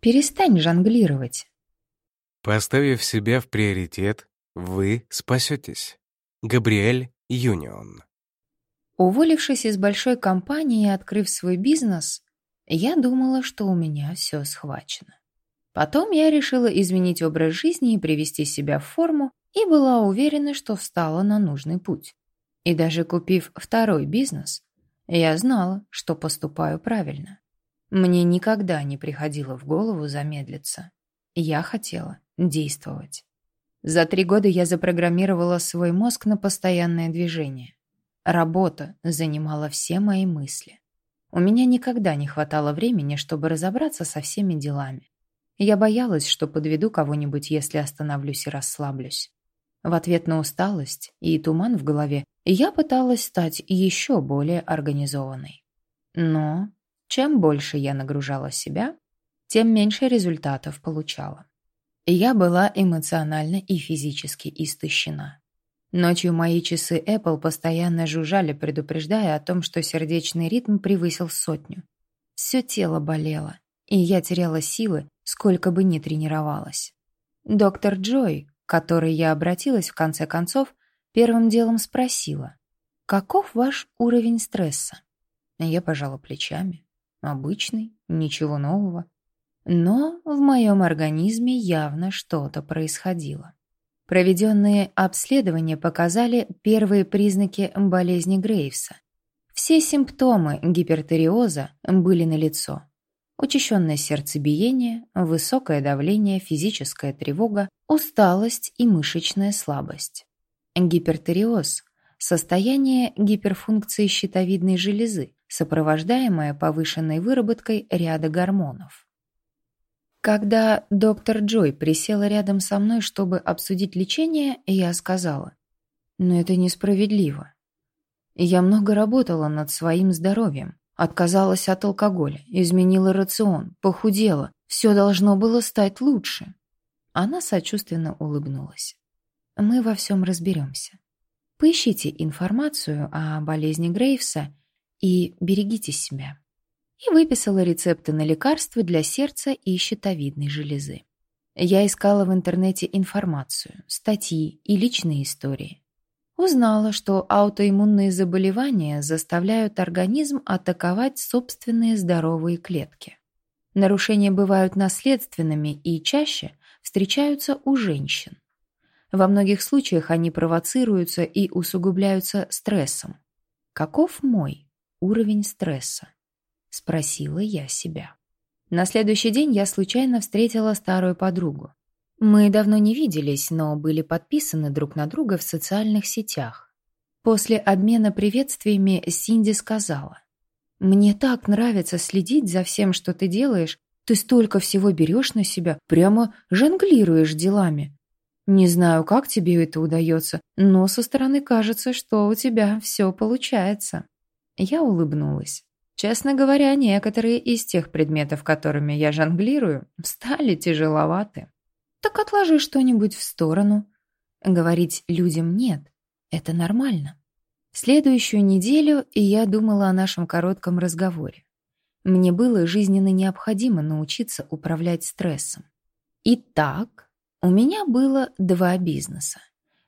Перестань жонглировать. Поставив себя в приоритет, вы спасетесь. Габриэль Юнион. Уволившись из большой компании и открыв свой бизнес, я думала, что у меня все схвачено. Потом я решила изменить образ жизни и привести себя в форму, и была уверена, что встала на нужный путь. И даже купив второй бизнес, я знала, что поступаю правильно. Мне никогда не приходило в голову замедлиться. Я хотела действовать. За три года я запрограммировала свой мозг на постоянное движение. Работа занимала все мои мысли. У меня никогда не хватало времени, чтобы разобраться со всеми делами. Я боялась, что подведу кого-нибудь, если остановлюсь и расслаблюсь. В ответ на усталость и туман в голове я пыталась стать еще более организованной. Но чем больше я нагружала себя, тем меньше результатов получала. Я была эмоционально и физически истощена. Ночью мои часы Apple постоянно жужжали, предупреждая о том, что сердечный ритм превысил сотню. Все тело болело, и я теряла силы, сколько бы ни тренировалась. Доктор Джой, к которой я обратилась в конце концов, первым делом спросила, «Каков ваш уровень стресса?» Я пожала плечами. Обычный, ничего нового. Но в моем организме явно что-то происходило. Проведенные обследования показали первые признаки болезни Грейвса. Все симптомы гипертериоза были налицо. Учащенное сердцебиение, высокое давление, физическая тревога, усталость и мышечная слабость. Гипертериоз – состояние гиперфункции щитовидной железы, сопровождаемое повышенной выработкой ряда гормонов. Когда доктор Джой присела рядом со мной, чтобы обсудить лечение, я сказала, «Но это несправедливо. Я много работала над своим здоровьем, отказалась от алкоголя, изменила рацион, похудела. Все должно было стать лучше». Она сочувственно улыбнулась. «Мы во всем разберемся. Поищите информацию о болезни Грейвса и берегите себя» и выписала рецепты на лекарства для сердца и щитовидной железы. Я искала в интернете информацию, статьи и личные истории. Узнала, что аутоиммунные заболевания заставляют организм атаковать собственные здоровые клетки. Нарушения бывают наследственными и чаще встречаются у женщин. Во многих случаях они провоцируются и усугубляются стрессом. Каков мой уровень стресса? — спросила я себя. На следующий день я случайно встретила старую подругу. Мы давно не виделись, но были подписаны друг на друга в социальных сетях. После обмена приветствиями Синди сказала, «Мне так нравится следить за всем, что ты делаешь. Ты столько всего берешь на себя, прямо жонглируешь делами. Не знаю, как тебе это удается, но со стороны кажется, что у тебя все получается». Я улыбнулась. Честно говоря, некоторые из тех предметов, которыми я жонглирую, стали тяжеловаты. Так отложи что-нибудь в сторону. Говорить людям «нет» — это нормально. Следующую неделю я думала о нашем коротком разговоре. Мне было жизненно необходимо научиться управлять стрессом. Итак, у меня было два бизнеса,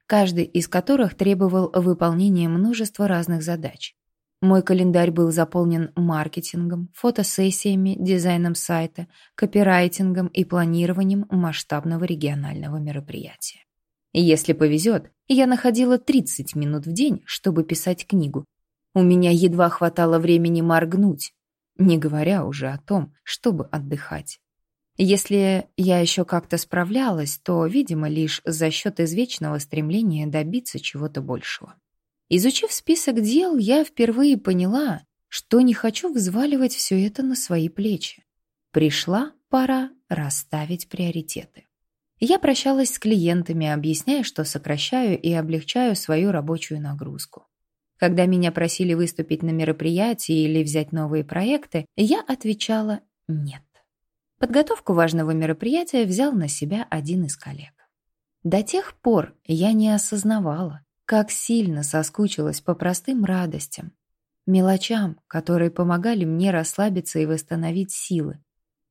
каждый из которых требовал выполнения множества разных задач. Мой календарь был заполнен маркетингом, фотосессиями, дизайном сайта, копирайтингом и планированием масштабного регионального мероприятия. Если повезет, я находила 30 минут в день, чтобы писать книгу. У меня едва хватало времени моргнуть, не говоря уже о том, чтобы отдыхать. Если я еще как-то справлялась, то, видимо, лишь за счет извечного стремления добиться чего-то большего. Изучив список дел, я впервые поняла, что не хочу взваливать все это на свои плечи. Пришла пора расставить приоритеты. Я прощалась с клиентами, объясняя, что сокращаю и облегчаю свою рабочую нагрузку. Когда меня просили выступить на мероприятии или взять новые проекты, я отвечала «нет». Подготовку важного мероприятия взял на себя один из коллег. До тех пор я не осознавала, как сильно соскучилась по простым радостям, мелочам, которые помогали мне расслабиться и восстановить силы.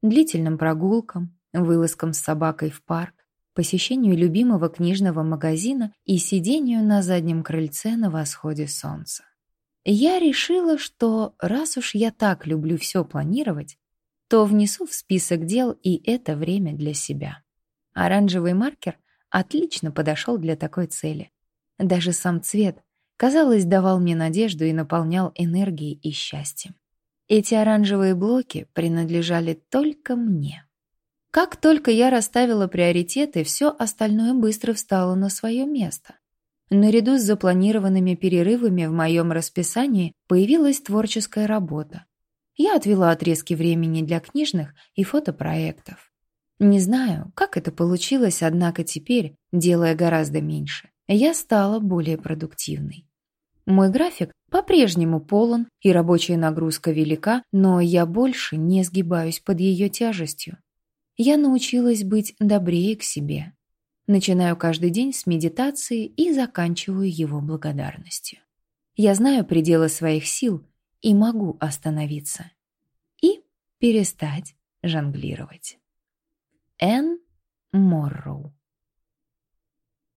длительным прогулкам, вылазкам с собакой в парк, посещению любимого книжного магазина и сидению на заднем крыльце на восходе солнца. Я решила, что раз уж я так люблю все планировать, то внесу в список дел и это время для себя. Оранжевый маркер отлично подошел для такой цели. Даже сам цвет, казалось, давал мне надежду и наполнял энергией и счастьем. Эти оранжевые блоки принадлежали только мне. Как только я расставила приоритеты, все остальное быстро встало на свое место. Наряду с запланированными перерывами в моем расписании появилась творческая работа. Я отвела отрезки времени для книжных и фотопроектов. Не знаю, как это получилось, однако теперь, делая гораздо меньше, я стала более продуктивной. Мой график по-прежнему полон и рабочая нагрузка велика, но я больше не сгибаюсь под ее тяжестью. Я научилась быть добрее к себе, Начинаю каждый день с медитации и заканчиваю его благодарностью. Я знаю пределы своих сил и могу остановиться. И перестать жонглировать. Энн Морроу